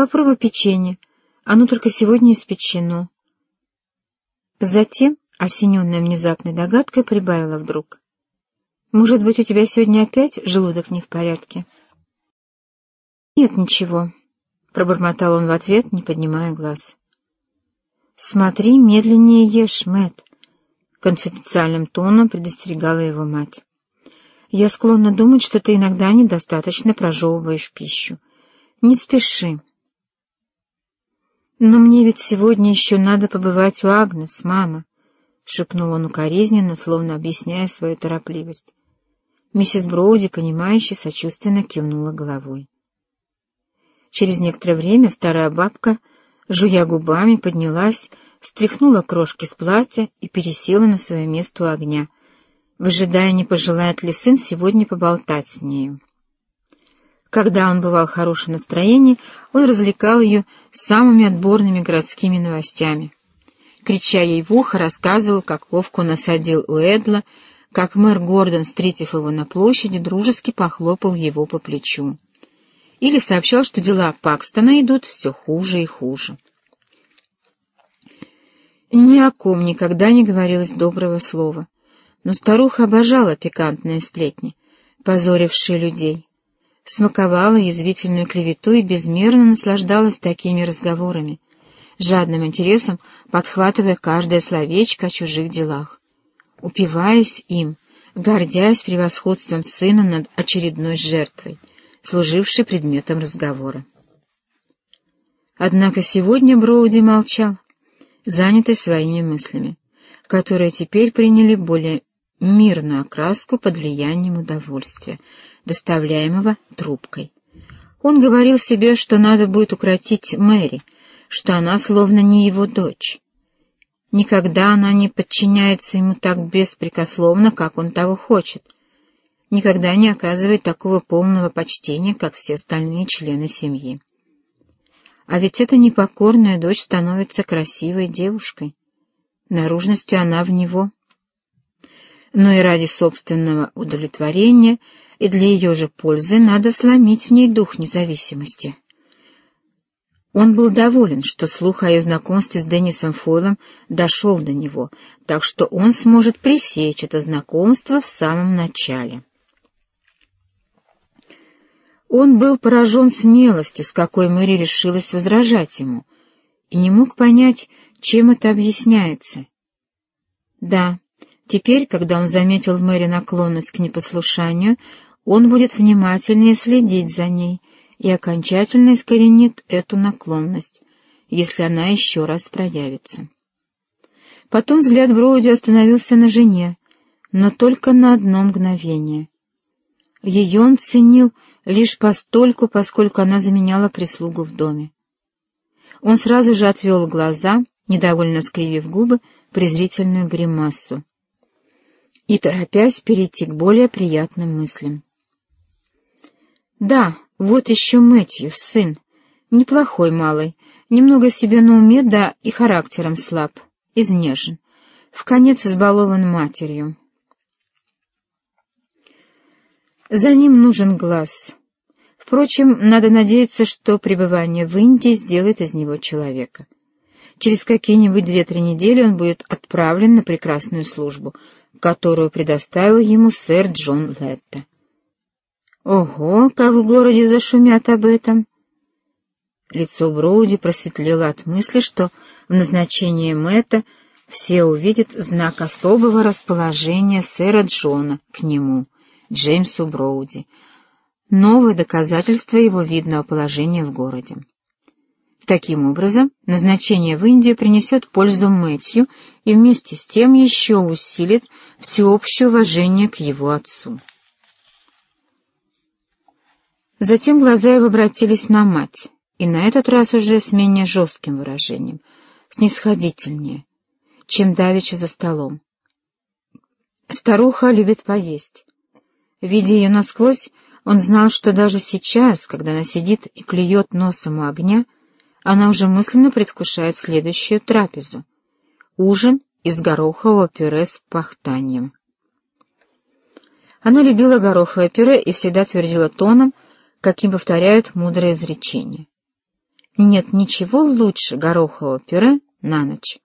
попробуй печенье. Оно только сегодня испечено. Затем, осененная внезапной догадкой, прибавила вдруг. «Может быть, у тебя сегодня опять желудок не в порядке?» «Нет, ничего», — пробормотал он в ответ, не поднимая глаз. «Смотри, медленнее ешь, Мэтт», — конфиденциальным тоном предостерегала его мать. «Я склонна думать, что ты иногда недостаточно прожевываешь пищу. Не спеши». «Но мне ведь сегодня еще надо побывать у Агнес, мама», — шепнул он укоризненно, словно объясняя свою торопливость. Миссис Броуди, понимающе, сочувственно кивнула головой. Через некоторое время старая бабка, жуя губами, поднялась, стряхнула крошки с платья и пересела на свое место у огня, выжидая, не пожелает ли сын сегодня поболтать с нею. Когда он бывал в хорошем настроении, он развлекал ее самыми отборными городскими новостями. Крича ей в ухо, рассказывал, как ловко он осадил Уэдла, как мэр Гордон, встретив его на площади, дружески похлопал его по плечу или сообщал, что дела Пакстона идут все хуже и хуже. Ни о ком никогда не говорилось доброго слова, но старуха обожала пикантные сплетни, позорившие людей, смаковала язвительную клевету и безмерно наслаждалась такими разговорами, жадным интересом подхватывая каждое словечко о чужих делах, упиваясь им, гордясь превосходством сына над очередной жертвой — служивший предметом разговора. Однако сегодня Броуди молчал, занятый своими мыслями, которые теперь приняли более мирную окраску под влиянием удовольствия, доставляемого трубкой. Он говорил себе, что надо будет укротить Мэри, что она словно не его дочь. Никогда она не подчиняется ему так беспрекословно, как он того хочет — никогда не оказывает такого полного почтения, как все остальные члены семьи. А ведь эта непокорная дочь становится красивой девушкой. Наружностью она в него. Но и ради собственного удовлетворения и для ее же пользы надо сломить в ней дух независимости. Он был доволен, что слух о ее знакомстве с Деннисом Фойлом дошел до него, так что он сможет пресечь это знакомство в самом начале. Он был поражен смелостью, с какой Мэри решилась возражать ему, и не мог понять, чем это объясняется. Да, теперь, когда он заметил в Мэри наклонность к непослушанию, он будет внимательнее следить за ней и окончательно искоренит эту наклонность, если она еще раз проявится. Потом взгляд Броуди остановился на жене, но только на одно мгновение. Ее он ценил лишь постольку, поскольку она заменяла прислугу в доме. Он сразу же отвел глаза, недовольно скривив губы, презрительную гримасу и торопясь перейти к более приятным мыслям. «Да, вот еще Мэтью, сын. Неплохой малый, немного себе на уме, да и характером слаб, изнежен, в конец избалован матерью». За ним нужен глаз. Впрочем, надо надеяться, что пребывание в Индии сделает из него человека. Через какие-нибудь две-три недели он будет отправлен на прекрасную службу, которую предоставил ему сэр Джон Летта. Ого, как в городе зашумят об этом! Лицо Броуди просветлело от мысли, что в назначении Мэтта все увидят знак особого расположения сэра Джона к нему — Джеймсу Броуди. Новое доказательство его видного положения в городе. Таким образом, назначение в Индию принесет пользу Мэтью и вместе с тем еще усилит всеобщее уважение к его отцу. Затем глаза его обратились на мать, и на этот раз уже с менее жестким выражением, снисходительнее, чем давеча за столом. Старуха любит поесть. Видя ее насквозь, он знал, что даже сейчас, когда она сидит и клюет носом у огня, она уже мысленно предвкушает следующую трапезу — ужин из горохового пюре с пахтанием. Она любила гороховое пюре и всегда твердила тоном, каким повторяют мудрые изречения. нет ничего лучше горохового пюре на ночь.